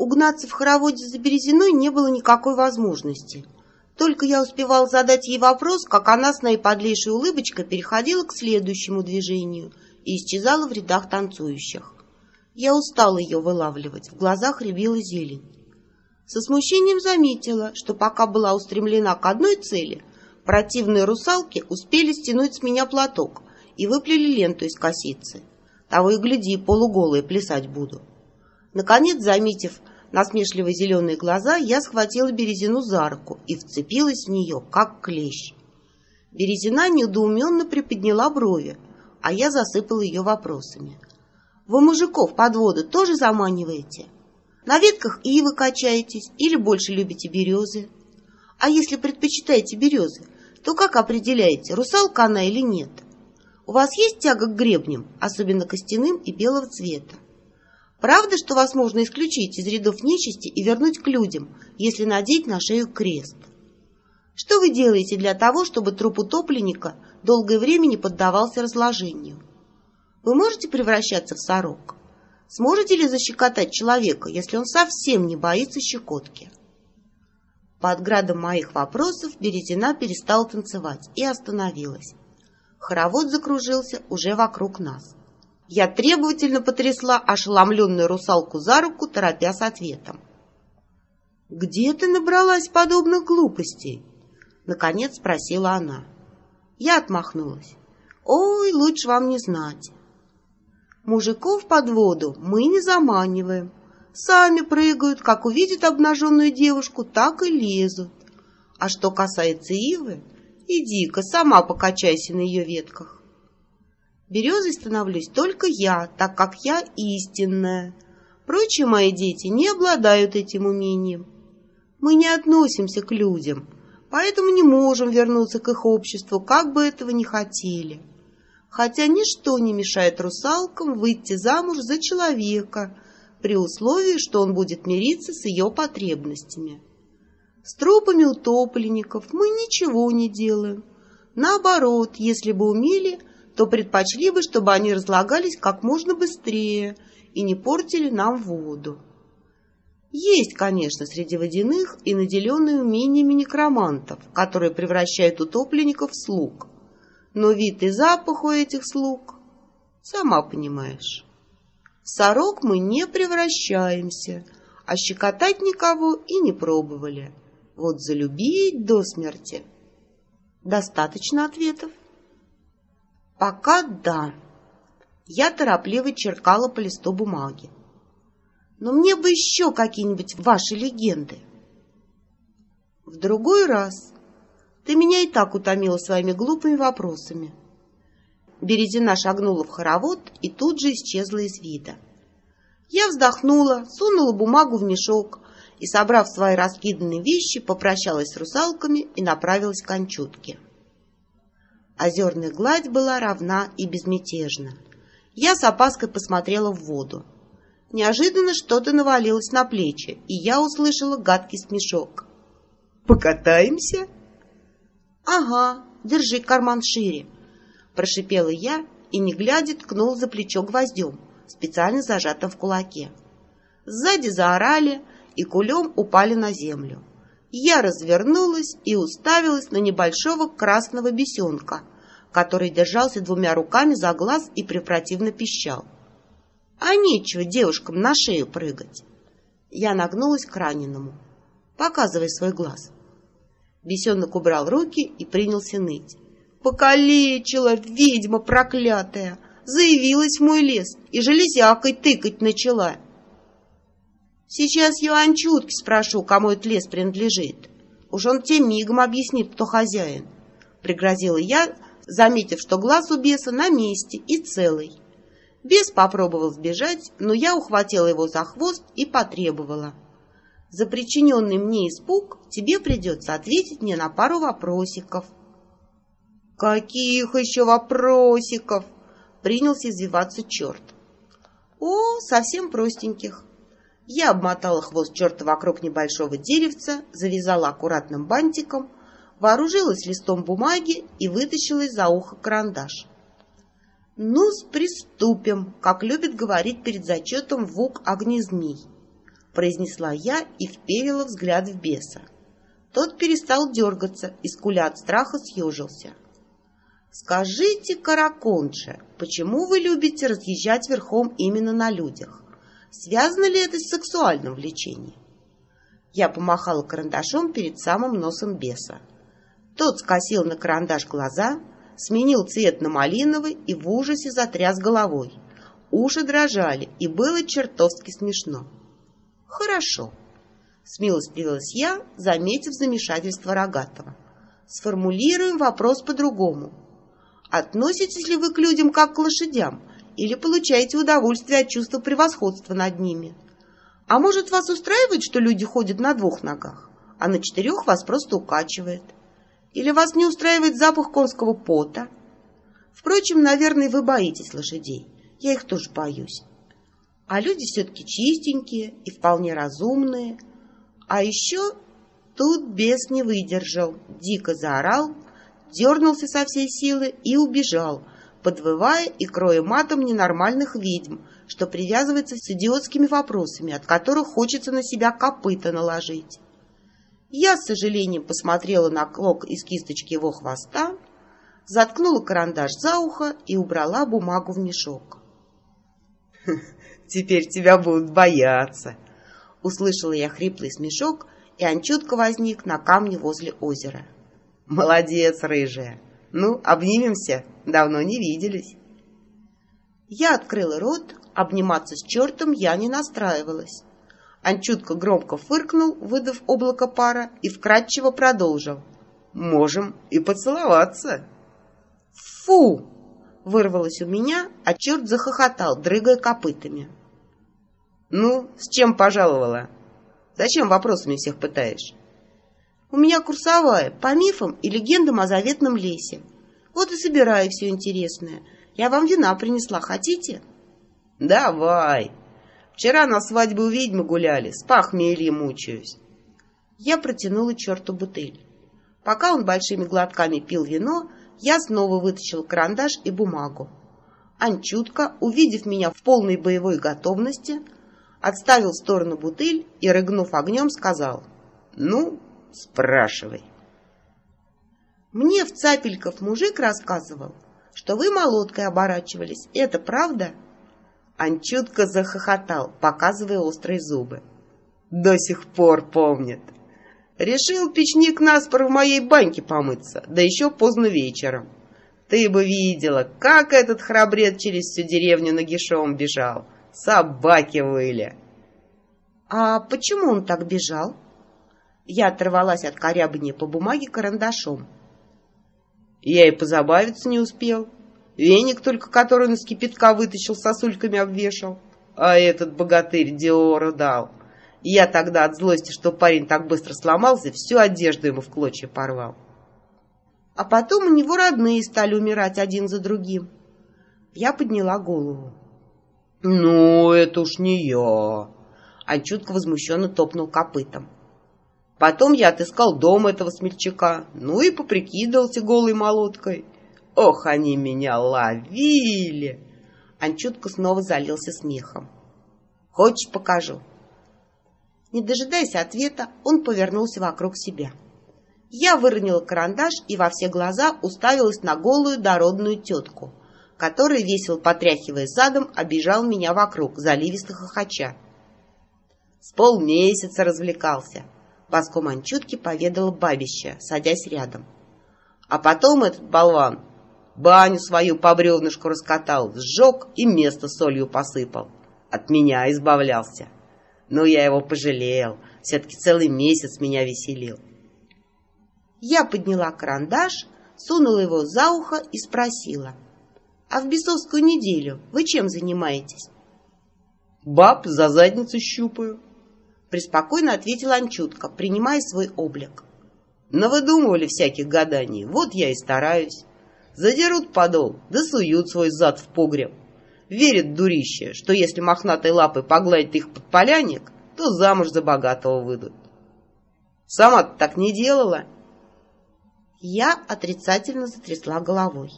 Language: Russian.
Угнаться в хороводе за Березиной не было никакой возможности. Только я успевал задать ей вопрос, как она с наиподлейшей улыбочкой переходила к следующему движению и исчезала в рядах танцующих. Я устала ее вылавливать, в глазах рябила зелень. Со смущением заметила, что пока была устремлена к одной цели, противные русалки успели стянуть с меня платок и выплели ленту из косицы. Того и гляди, полуголые плясать буду. Наконец, заметив насмешливо зеленые глаза, я схватила Березину за руку и вцепилась в нее, как клещ. Березина недоуменно приподняла брови, а я засыпала ее вопросами. «Вы мужиков под воду тоже заманиваете? На ветках ивы качаетесь или больше любите березы? А если предпочитаете березы, то как определяете, русалка она или нет? У вас есть тяга к гребням, особенно костяным и белого цвета? Правда, что вас можно исключить из рядов нечисти и вернуть к людям, если надеть на шею крест? Что вы делаете для того, чтобы труп утопленника долгое время не поддавался разложению? Вы можете превращаться в сорок? Сможете ли защекотать человека, если он совсем не боится щекотки? Под градом моих вопросов Березина перестала танцевать и остановилась. Хоровод закружился уже вокруг нас. Я требовательно потрясла ошеломленную русалку за руку, торопя с ответом. «Где ты набралась подобных глупостей?» Наконец спросила она. Я отмахнулась. «Ой, лучше вам не знать. Мужиков под воду мы не заманиваем. Сами прыгают, как увидят обнаженную девушку, так и лезут. А что касается Ивы, иди-ка сама покачайся на ее ветках. Березой становлюсь только я, так как я истинная. Прочие мои дети не обладают этим умением. Мы не относимся к людям, поэтому не можем вернуться к их обществу, как бы этого ни хотели. Хотя ничто не мешает русалкам выйти замуж за человека, при условии, что он будет мириться с ее потребностями. С трупами утопленников мы ничего не делаем. Наоборот, если бы умели – то предпочли бы, чтобы они разлагались как можно быстрее и не портили нам воду. Есть, конечно, среди водяных и наделенные умениями некромантов, которые превращают утопленников в слуг. Но вид и запах у этих слуг, сама понимаешь. В сорок мы не превращаемся, а щекотать никого и не пробовали. Вот залюбить до смерти. Достаточно ответов. Пока да. Я торопливо черкала по листу бумаги. Но мне бы еще какие-нибудь ваши легенды. В другой раз. Ты меня и так утомила своими глупыми вопросами. Березина шагнула в хоровод и тут же исчезла из вида. Я вздохнула, сунула бумагу в мешок и, собрав свои раскиданные вещи, попрощалась с русалками и направилась к Анчутке. Озерная гладь была равна и безмятежна. Я с опаской посмотрела в воду. Неожиданно что-то навалилось на плечи, и я услышала гадкий смешок. «Покатаемся?» «Ага, держи карман шире», — прошипела я и, не глядя, ткнул за плечо гвоздем, специально зажатым в кулаке. Сзади заорали и кулем упали на землю. Я развернулась и уставилась на небольшого красного бесенка, который держался двумя руками за глаз и препротивно пищал. А нечего девушкам на шею прыгать. Я нагнулась к раненому. Показывай свой глаз. Бесенок убрал руки и принялся ныть. Покалечила ведьма проклятая! Заявилась в мой лес и железякой тыкать начала. Сейчас я Анчутки спрошу, кому этот лес принадлежит. Уж он тем мигом объяснит, кто хозяин. Пригрозила я, заметив, что глаз у беса на месте и целый. Бес попробовал сбежать, но я ухватила его за хвост и потребовала. За причиненный мне испуг тебе придется ответить мне на пару вопросиков. «Каких еще вопросиков?» — принялся извиваться черт. «О, совсем простеньких». Я обмотала хвост черта вокруг небольшого деревца, завязала аккуратным бантиком — вооружилась листом бумаги и вытащила из-за уха карандаш. ну приступим», как любит говорить перед зачетом Вук Огнезмей. произнесла я и вперила взгляд в беса. Тот перестал дергаться и, скуля от страха, съежился. «Скажите, Караконше, почему вы любите разъезжать верхом именно на людях? Связано ли это с сексуальным влечением?» Я помахала карандашом перед самым носом беса. Тот скосил на карандаш глаза, сменил цвет на малиновый и в ужасе затряс головой. Уши дрожали, и было чертовски смешно. «Хорошо», — смилостивилась я, заметив замешательство Рогатого. «Сформулируем вопрос по-другому. Относитесь ли вы к людям как к лошадям или получаете удовольствие от чувства превосходства над ними? А может, вас устраивает, что люди ходят на двух ногах, а на четырех вас просто укачивает? Или вас не устраивает запах конского пота? Впрочем, наверное, вы боитесь лошадей. Я их тоже боюсь. А люди все-таки чистенькие и вполне разумные. А еще тут бес не выдержал, дико заорал, дернулся со всей силы и убежал, подвывая и кроя матом ненормальных ведьм, что привязывается с идиотскими вопросами, от которых хочется на себя копыта наложить. Я с сожалением посмотрела на клок из кисточки его хвоста, заткнула карандаш за ухо и убрала бумагу в мешок. теперь тебя будут бояться!» Услышала я хриплый смешок, и Анчутка возник на камне возле озера. «Молодец, рыжая! Ну, обнимемся, давно не виделись!» Я открыла рот, обниматься с чертом я не настраивалась. Анчутка громко фыркнул, выдав облако пара, и вкратчиво продолжил. «Можем и поцеловаться!» «Фу!» — вырвалось у меня, а черт захохотал, дрыгая копытами. «Ну, с чем пожаловала? Зачем вопросами всех пытаешь?» «У меня курсовая, по мифам и легендам о заветном лесе. Вот и собираю все интересное. Я вам вина принесла, хотите?» «Давай! Вчера на свадьбе у ведьмы гуляли, с похмельем мучаюсь». Я протянула черту бутыль. Пока он большими глотками пил вино, я снова вытащил карандаш и бумагу. Анчутка, увидев меня в полной боевой готовности, отставил в сторону бутыль и, рыгнув огнем, сказал «Ну, спрашивай». «Мне в Цапельков мужик рассказывал, что вы молоткой оборачивались. Это правда?» Анчутка захохотал, показывая острые зубы. «До сих пор помнит. Решил печник наспор в моей баньке помыться, да еще поздно вечером. Ты бы видела, как этот храбрец через всю деревню нагишом бежал. Собаки выли. А почему он так бежал? Я оторвалась от корябания по бумаге карандашом. Я и позабавиться не успел. Веник только, который он из кипятка вытащил, сосульками обвешал. А этот богатырь Диора дал. Я тогда от злости, что парень так быстро сломался, всю одежду ему в клочья порвал. А потом у него родные стали умирать один за другим. Я подняла голову. «Ну, это уж не я!» А чутко возмущенно топнул копытом. Потом я отыскал дом этого смельчака, ну и поприкидывался голой молоткой. Ох, они меня ловили! Анчутка снова залился смехом. «Хочешь, покажу?» Не дожидаясь ответа, он повернулся вокруг себя. Я выронила карандаш и во все глаза уставилась на голую дородную тетку, который, весело потряхивая задом, обижал меня вокруг, заливисто хохоча. С полмесяца развлекался, боском анчутки поведала бабища, садясь рядом. А потом этот болван баню свою по бревнышку раскатал, сжег и место солью посыпал. От меня избавлялся. Но я его пожалел, все-таки целый месяц меня веселил. Я подняла карандаш, сунула его за ухо и спросила — а в бесовскую неделю вы чем занимаетесь? Баб за задницу щупаю. Преспокойно ответила Анчутка, принимая свой облик. Навыдумывали всяких гаданий, вот я и стараюсь. Задерут подол, да суют свой зад в погреб. Верят дурище, что если мохнатой лапой погладить их под поляник, то замуж за богатого выйдут. Сама-то так не делала. Я отрицательно затрясла головой.